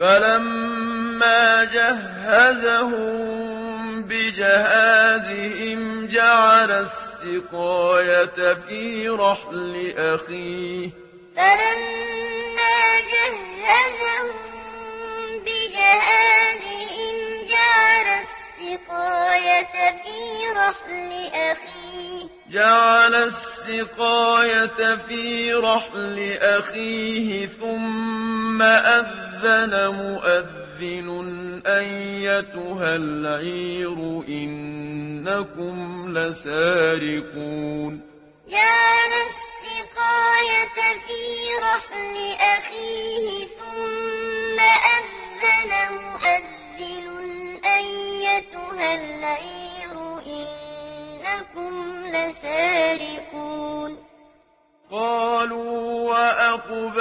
فلما جهزهم بجهازهم جعل السقاية في رحل أخيه فلما جهزهم بجهازهم جعل السقاية في رحل جعل السقاية في رحل أخيه ثم أذن مؤذن أيتها العير إنكم لسارقون. جعل السقاية في رحل أخيه ثم أذن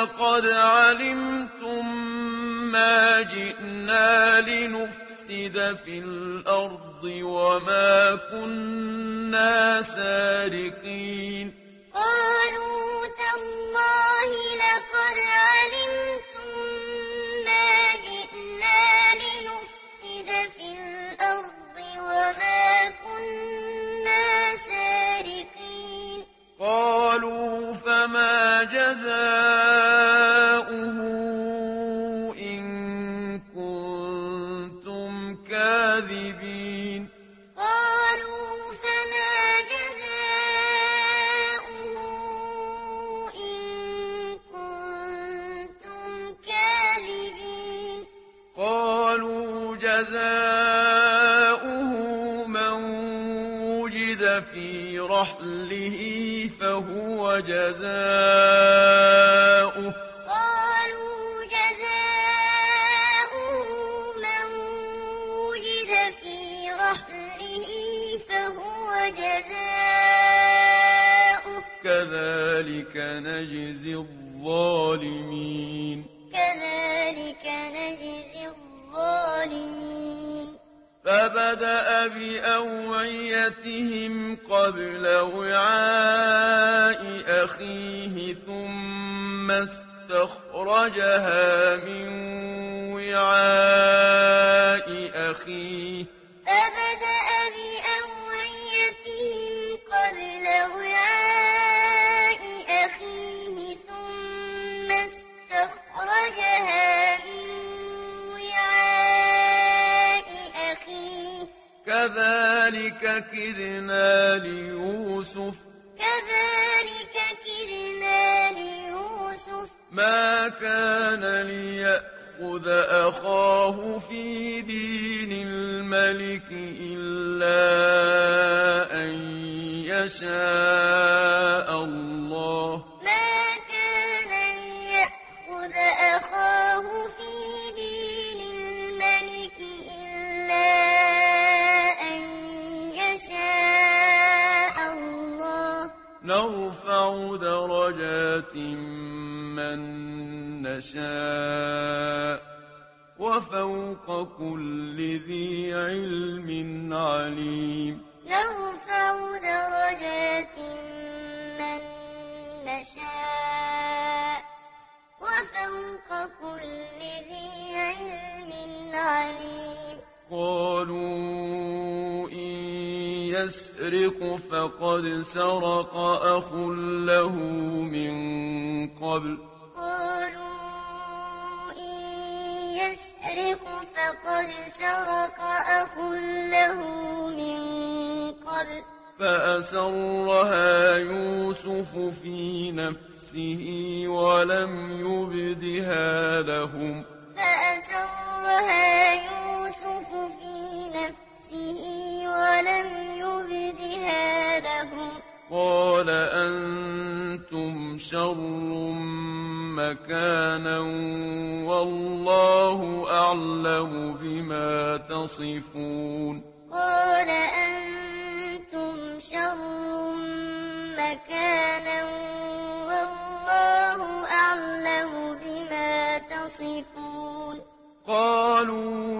لقد علمتم ما جئنا لنفسد في الأرض وما كنا سارقين. قالوا تالله لقد علمتم ما جئنا لنفسد في الأرض وما كنا سارقين. قالوا فما جزاء جزاؤه من وجد في رحله فهو جزاؤه. قالوا جزاؤه من وجد في رحله فهو جزاؤه. كذلك نجزي الظالمين. كذلك نجزي الظالمين الظالمين فبدأ بأوعيتهم قبل وعاء أخيه ثم استخرجها من وعاء أخيه كذلك كدنا ليوسف. كذلك كدنا ليوسف. ما كان ليأخذ أخاه في دين الملك إلا أن يشاء. نرفع درجات من نشاء وفوق كل ذي علم عليم يسرق فقد سرق أخ له من قبل. قالوا إن يسرق فقد سرق أخ له من قبل. فأسرها يوسف في نفسه ولم يبدها لهم. فأسرها جهادهم قال أنتم شر مكانا والله أعلم بما تصفون قال أنتم شر مكانا والله أعلم بما تصفون قالوا